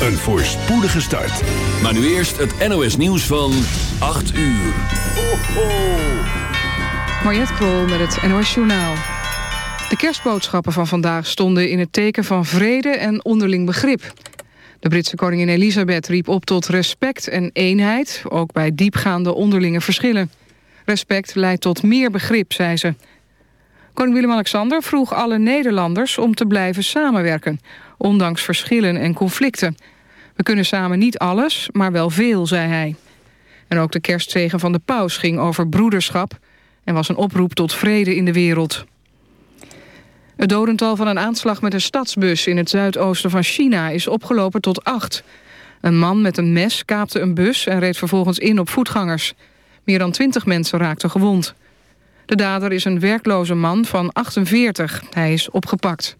een voorspoedige start. Maar nu eerst het NOS nieuws van 8 uur. Ho, ho. Mariette Krol met het NOS Journaal. De kerstboodschappen van vandaag stonden in het teken van vrede en onderling begrip. De Britse koningin Elisabeth riep op tot respect en eenheid... ook bij diepgaande onderlinge verschillen. Respect leidt tot meer begrip, zei ze. Koning Willem-Alexander vroeg alle Nederlanders om te blijven samenwerken... ondanks verschillen en conflicten. We kunnen samen niet alles, maar wel veel, zei hij. En ook de kerstzegen van de paus ging over broederschap... en was een oproep tot vrede in de wereld. Het dodental van een aanslag met een stadsbus in het zuidoosten van China is opgelopen tot acht. Een man met een mes kaapte een bus en reed vervolgens in op voetgangers. Meer dan twintig mensen raakten gewond. De dader is een werkloze man van 48. Hij is opgepakt.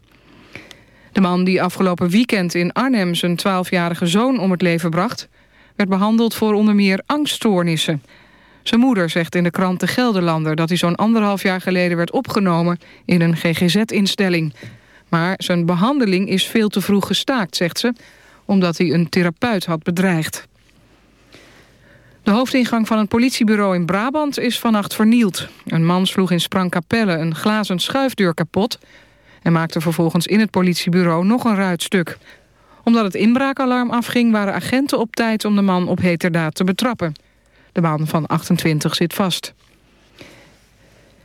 De man die afgelopen weekend in Arnhem zijn 12-jarige zoon om het leven bracht... werd behandeld voor onder meer angststoornissen. Zijn moeder zegt in de krant De Gelderlander... dat hij zo'n anderhalf jaar geleden werd opgenomen in een GGZ-instelling. Maar zijn behandeling is veel te vroeg gestaakt, zegt ze... omdat hij een therapeut had bedreigd. De hoofdingang van een politiebureau in Brabant is vannacht vernield. Een man sloeg in Sprangkapelle een glazen schuifdeur kapot... en maakte vervolgens in het politiebureau nog een ruitstuk. Omdat het inbraakalarm afging waren agenten op tijd... om de man op heterdaad te betrappen. De man van 28 zit vast.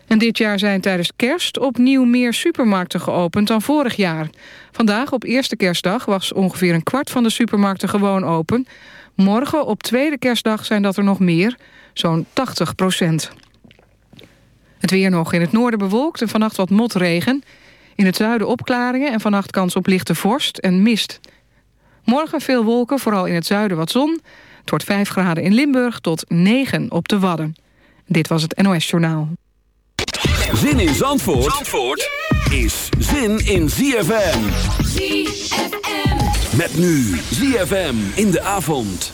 En dit jaar zijn tijdens kerst opnieuw meer supermarkten geopend dan vorig jaar. Vandaag op eerste kerstdag was ongeveer een kwart van de supermarkten gewoon open... Morgen op tweede kerstdag zijn dat er nog meer, zo'n 80 procent. Het weer nog in het noorden bewolkt en vannacht wat motregen. In het zuiden opklaringen en vannacht kans op lichte vorst en mist. Morgen veel wolken, vooral in het zuiden wat zon. Het wordt 5 graden in Limburg tot 9 op de Wadden. Dit was het NOS Journaal. Zin in Zandvoort, Zandvoort is zin in ZFM. ZFM. Met nu ZFM in de avond.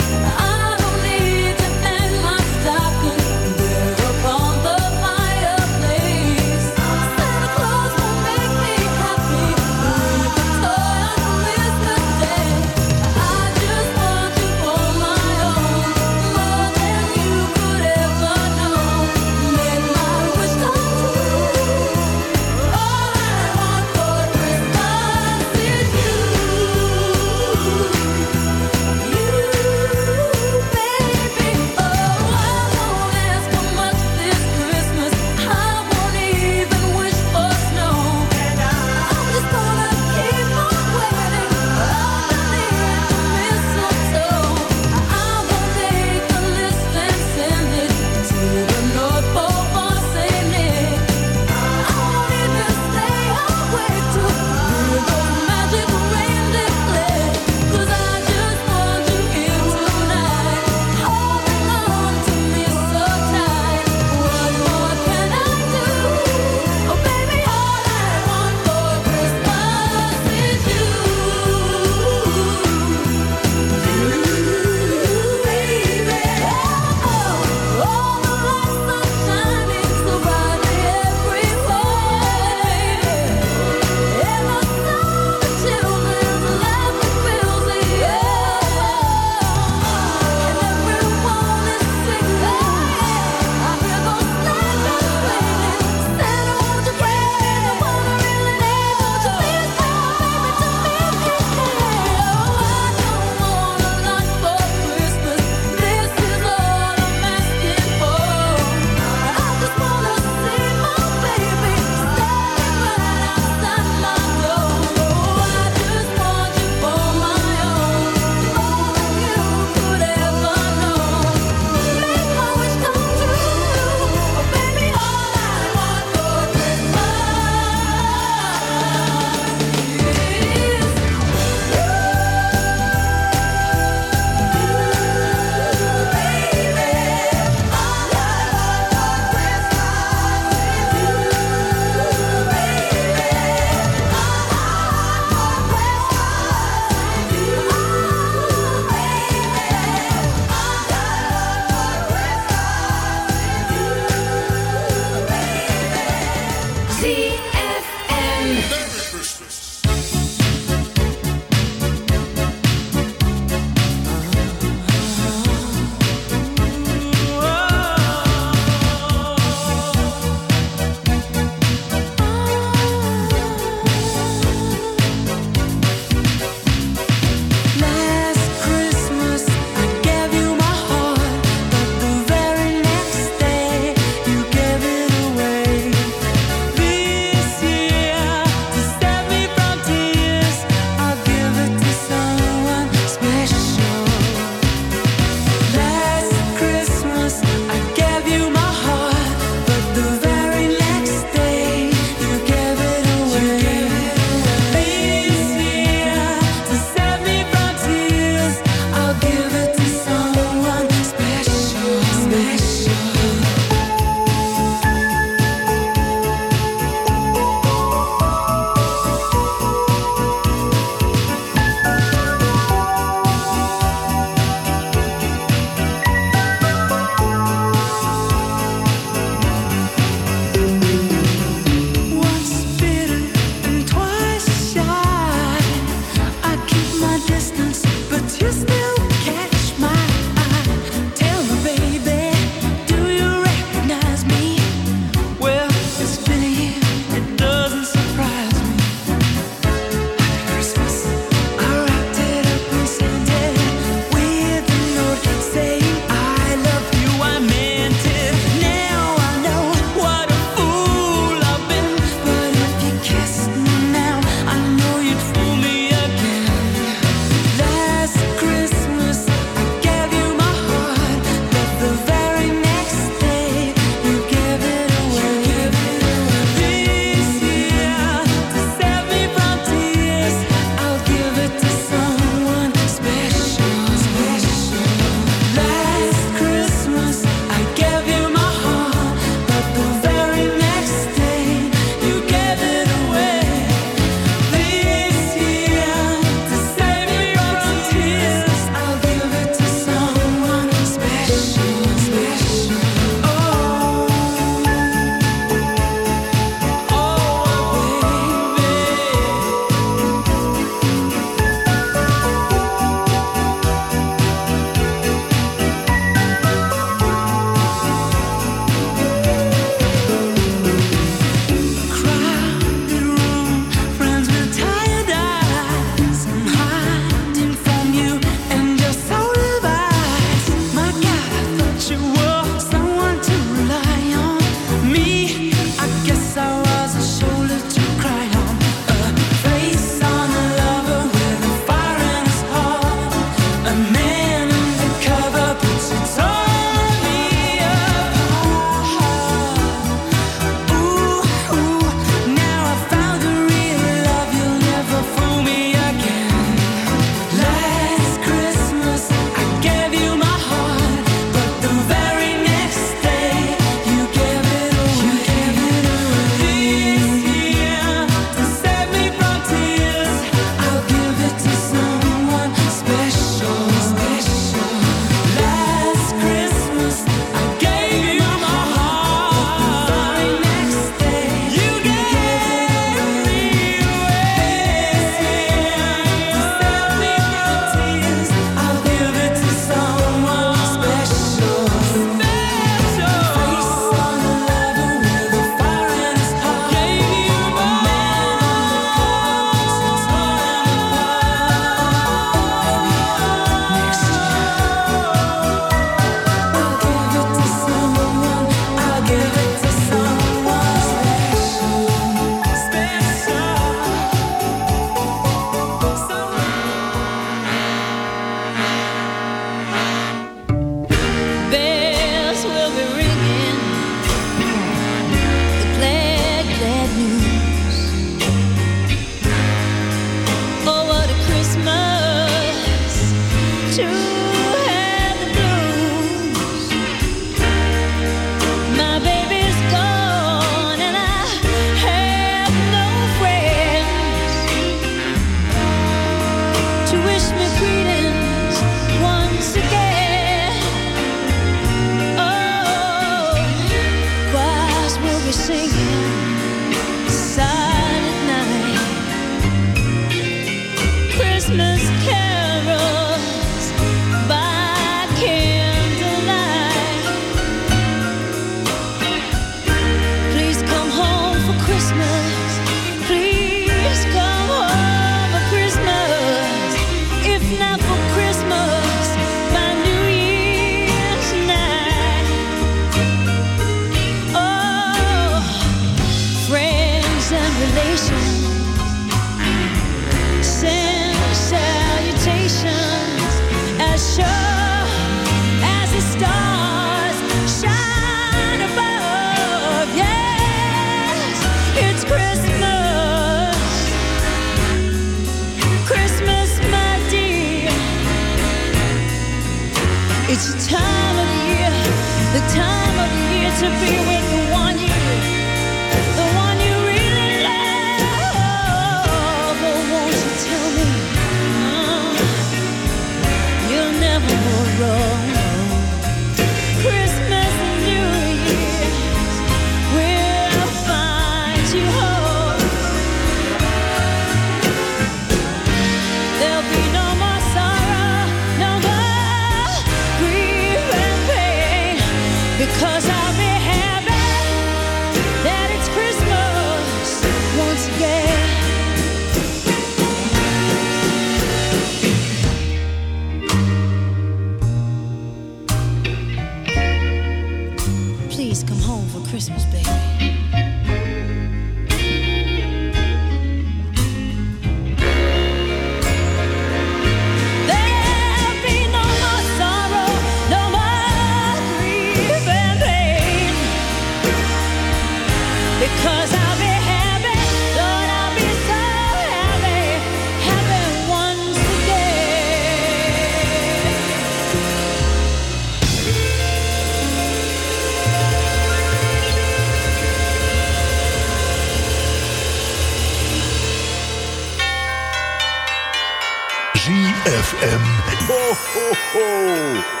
Ho,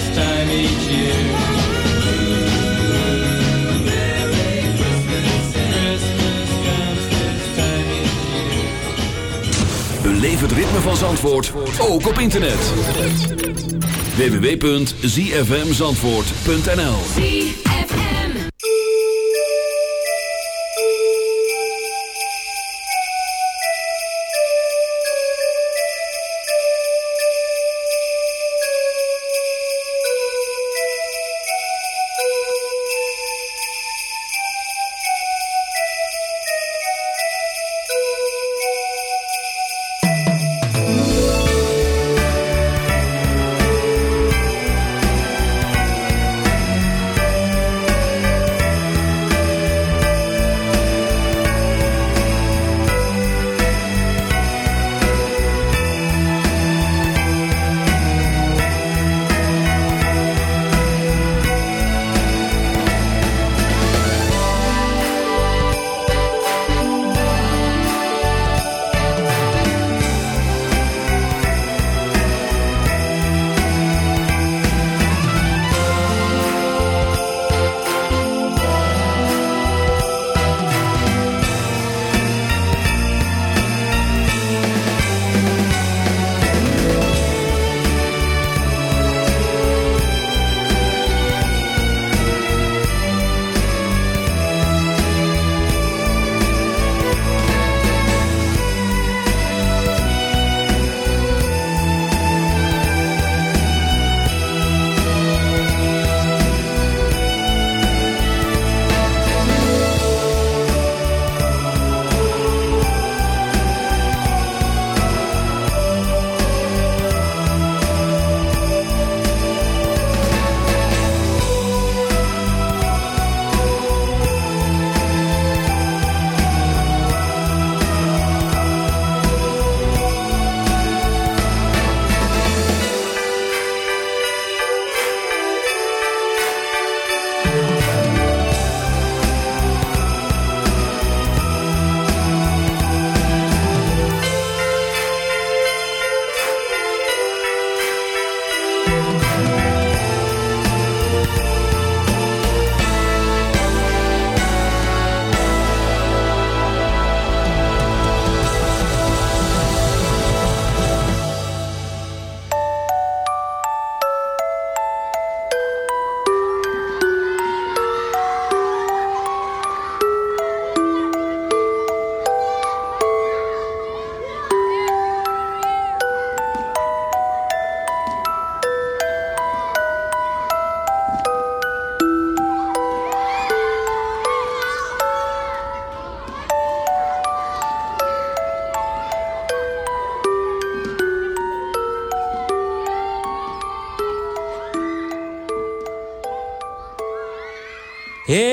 this time het ritme van Zandvoort, ook op internet. www.zfmzandvoort.nl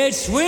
It's we.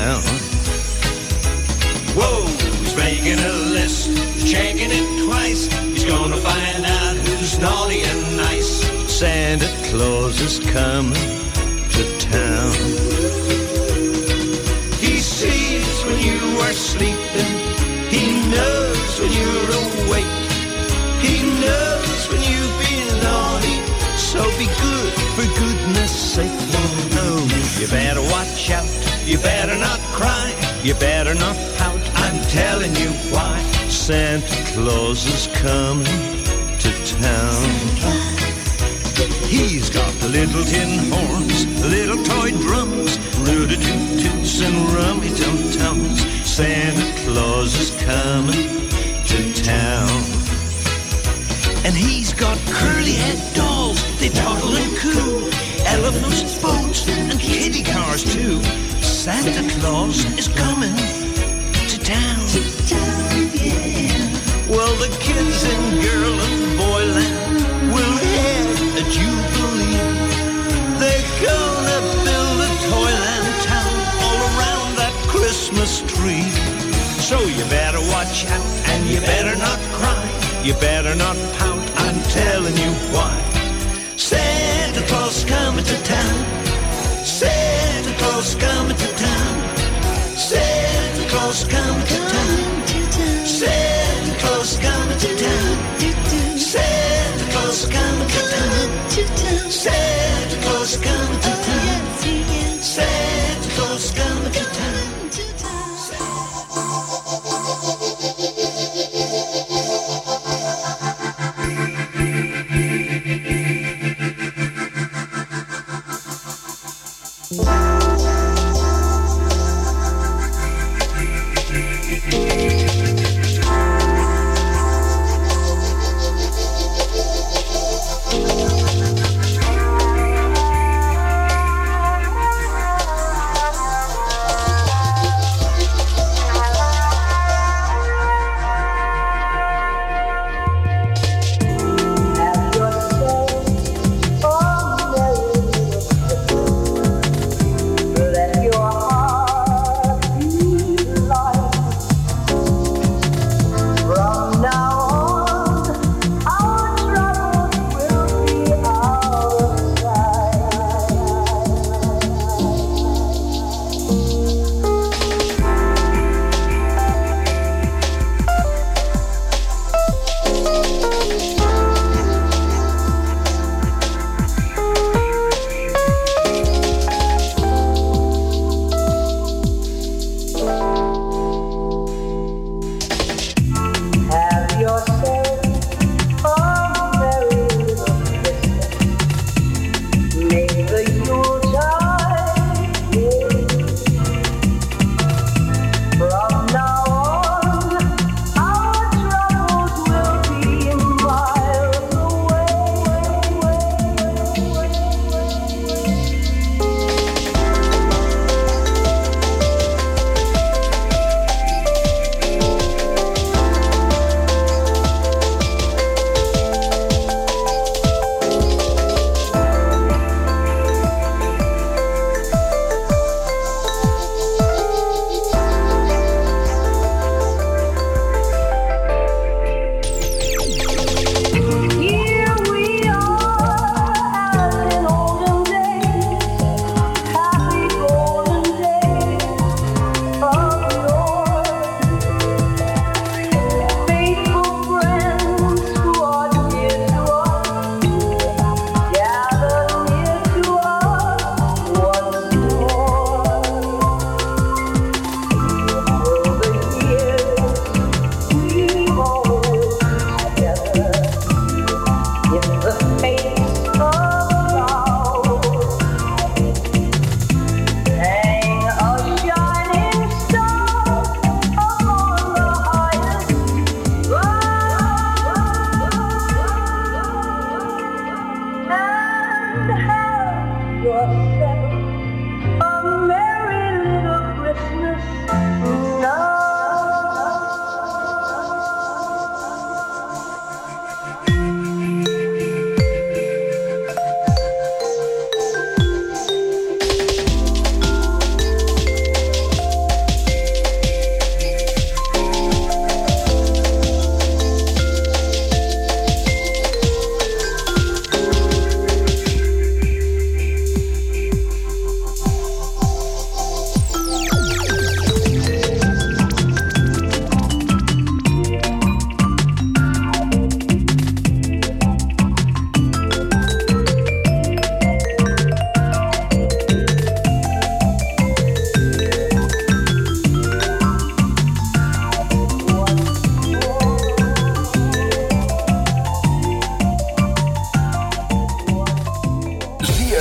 To. Whoa, he's making a list, he's checking it twice. He's gonna find out who's naughty and nice. Santa Claus is coming to town. He sees when you are sleeping. He knows when you're awake. He knows when you've been naughty. So be good for goodness sake. You better watch out. You better not cry. You better not pout. I'm telling you why. Santa Claus is coming to town. He's got the little tin horns, little toy drums, rooty-toot-toots and rummy-tum-tums. Santa Claus is coming to town. And he's got curly-head dolls, they toddle and coo elephants, boats, and kiddie cars too. Santa Claus is coming to town. To town yeah. Well, the kids in girl and boyland will have a jubilee. They're gonna build a toyland town all around that Christmas tree. So you better watch out and you better not cry. You better not pout, I'm telling you why. Santa Claus coming to town. Santa Claus coming to town. Santa Claus coming to town. Santa Claus coming to town. Santa Claus coming to town. Santa Claus coming to town. Santa Claus coming to town.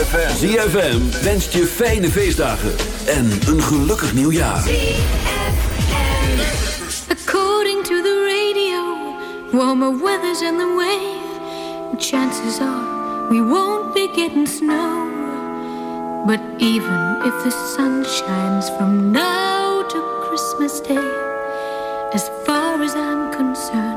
ZFM. ZFM wenst je fijne feestdagen en een gelukkig nieuwjaar. According to the radio, warmer weather's in the way. Chances are we won't be getting snow. But even if the sun shines from now to Christmas Day, as far as I'm concerned,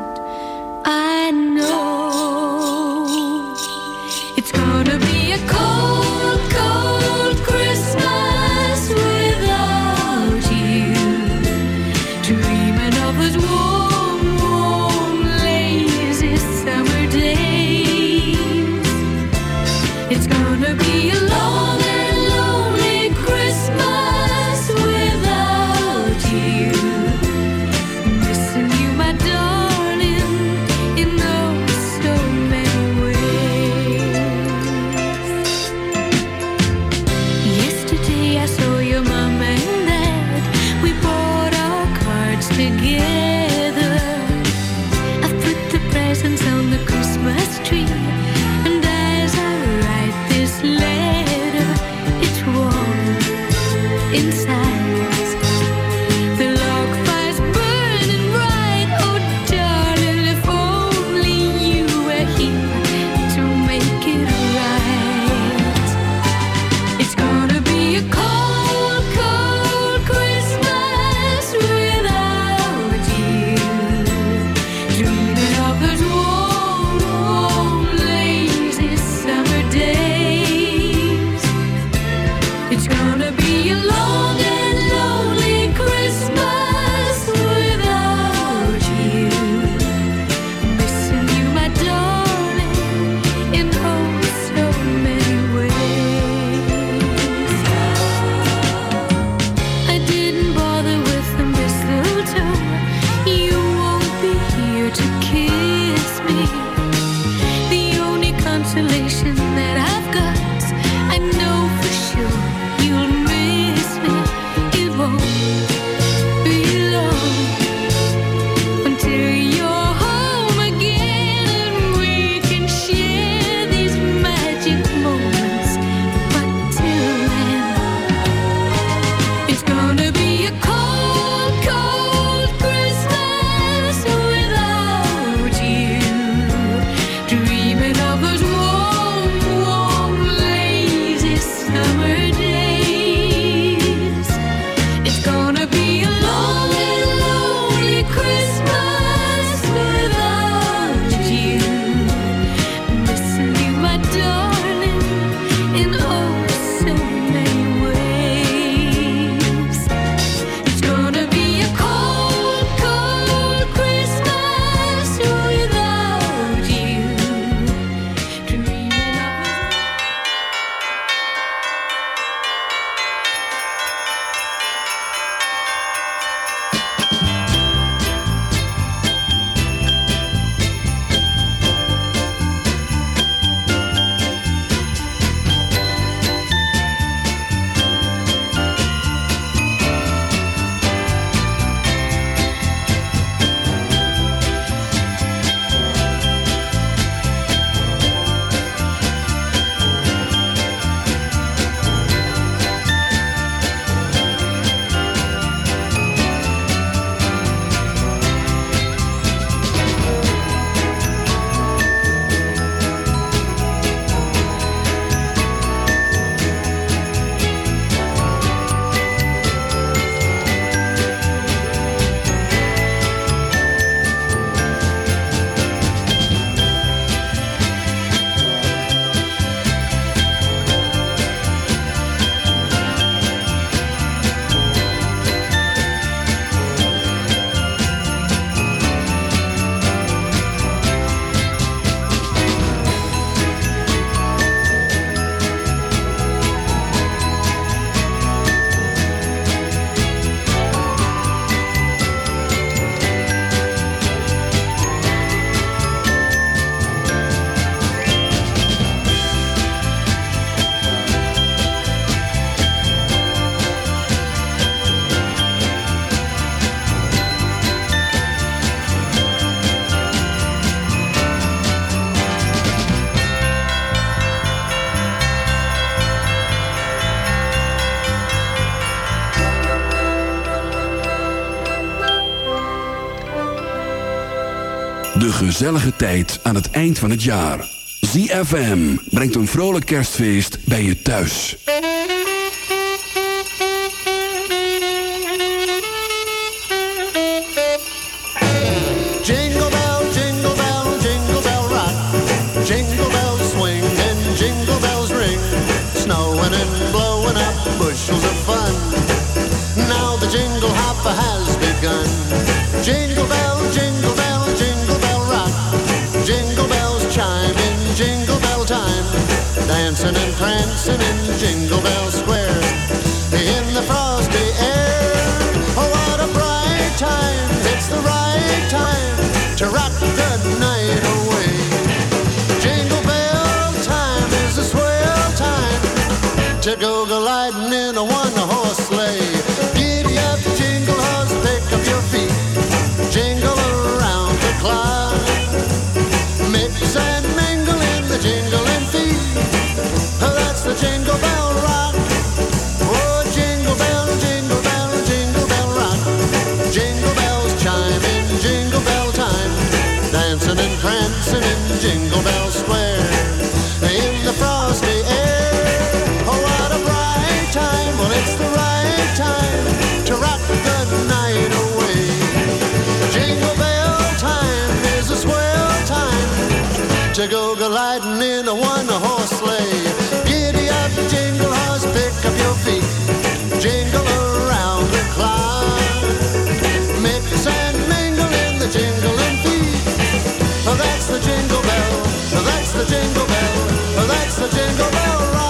tijd aan het eind van het jaar. ZFM brengt een vrolijk kerstfeest bij je thuis. Jingle bell, jingle bell, jingle bell rock. Jingle bells swing and jingle bells ring. Snowing and blowing up bushels of fun. Now the jingle hopper has begun. Jingle Dancing and prancing in Jingle Bell Square. In the frosty air. Oh, what a bright time. It's the right time to rock the night away. Jingle bell time is a swell time to go gliding in a one-horse sleigh. Giddy up, jingle horse, pick up your feet. Jingle around the clock. Mix and mingle in the jingling feet. That's the jingle bell rock. Oh, jingle bell, jingle bell, jingle bell rock. Jingle bells chime in jingle bell time. Dancing and prancing in Jingle Bell Square. In the frosty air. Oh, what a bright time. Well, it's the right time to rock the night away. Jingle bell time is a swell time to go gliding in a one-horse sleigh. Jingle horse, pick up your feet. Jingle around the the the jingle bell. That's the jingle bell. That's the jingle bell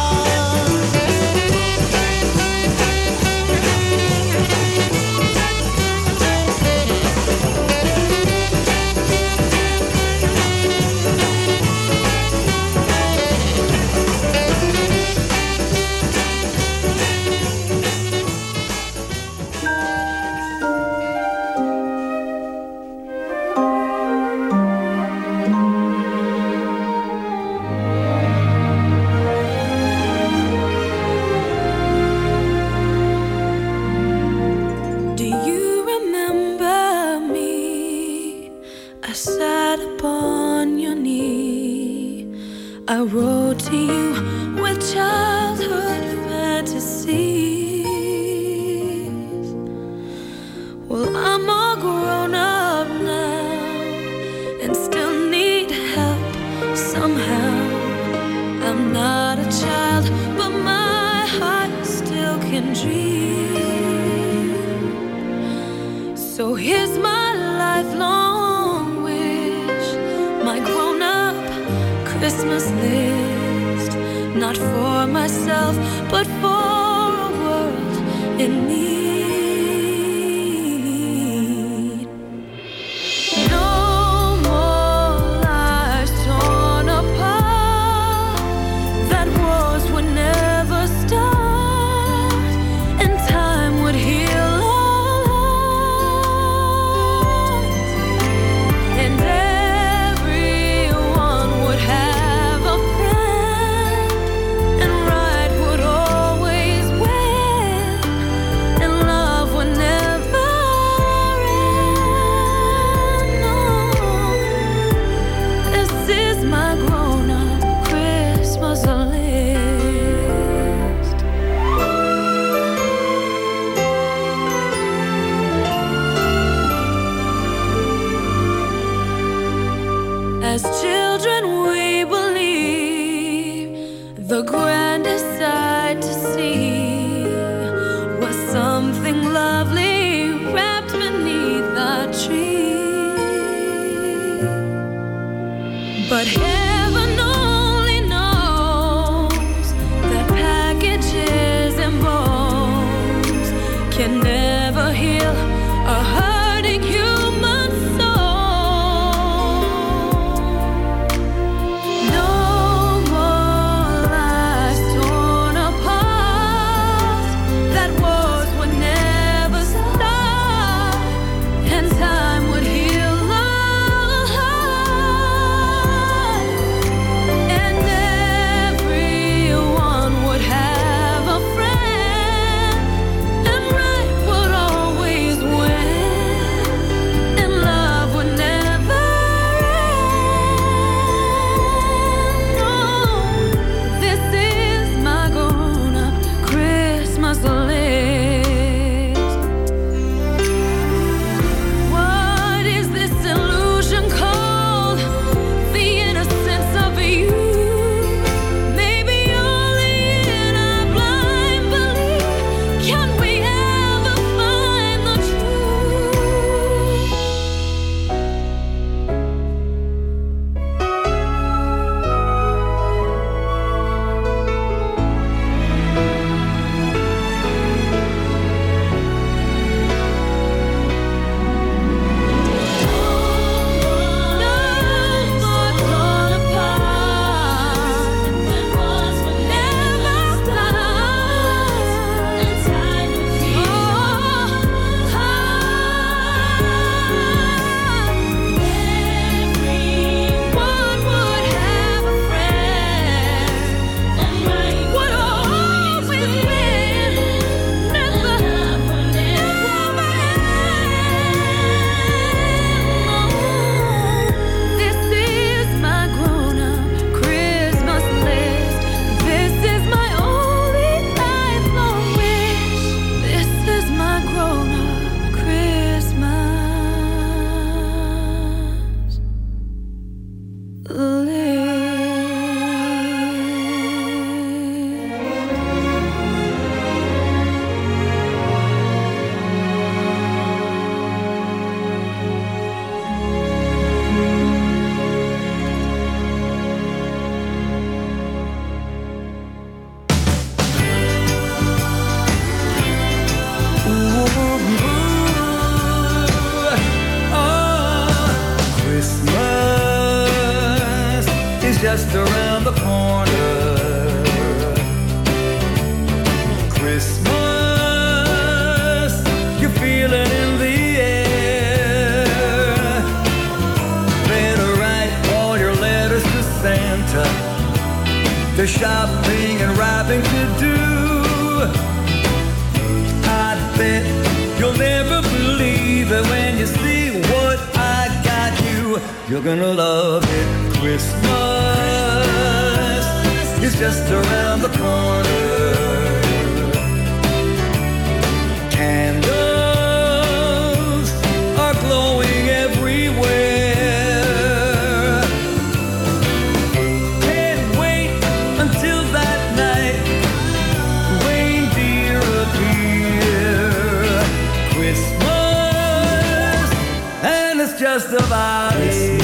just about. Christmas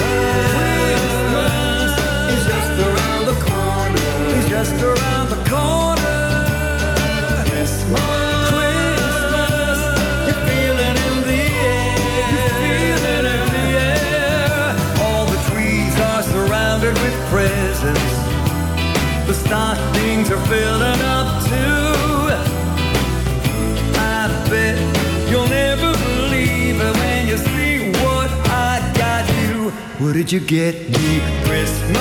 is just around the corner. It's just around the corner. Christmas, Christmas, you feel it in the air. You feel it in the air. All the trees are surrounded with presents. The stockings are filling up What did you get me? Christmas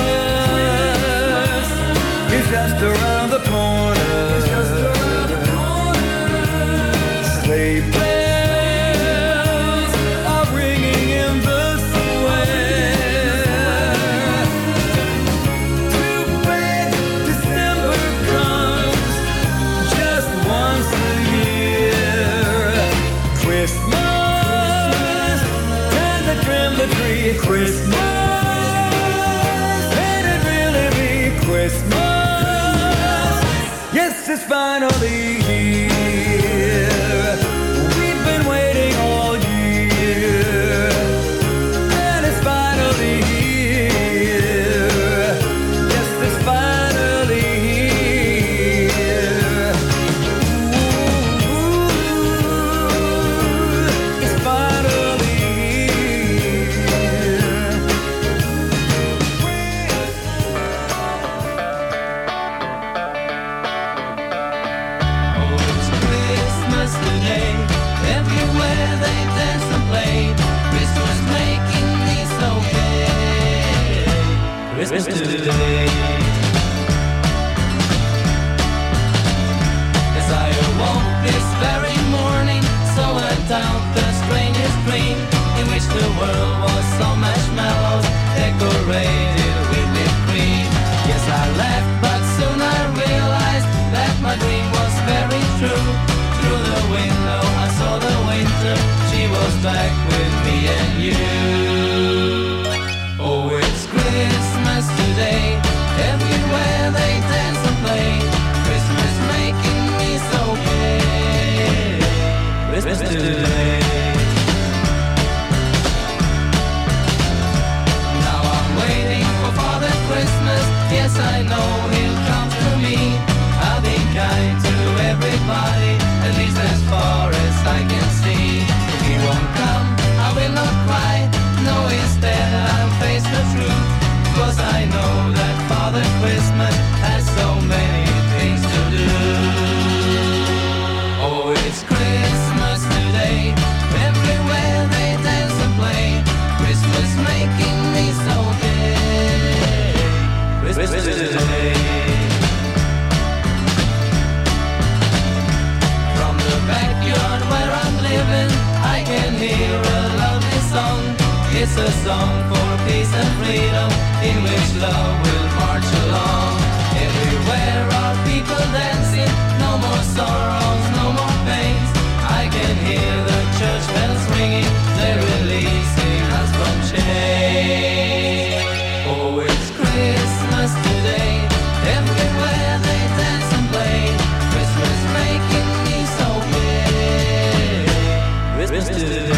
is just around finally Christmas today. As I awoke this very morning, saw a doubt the strangest dream in which the world was so marshmallows decorated with whipped cream. Yes, I laughed, but soon I realized that my dream was very true. Through the window, I saw the winter. She was back with me and you. Everywhere they dance and play. Christmas making me so gay. Christmas today. Now I'm waiting for Father Christmas. Yes, I know It's a song for peace and freedom, in which love will march along. Everywhere are people dancing, no more sorrows, no more pains. I can hear the church bells ringing, they're releasing Christmas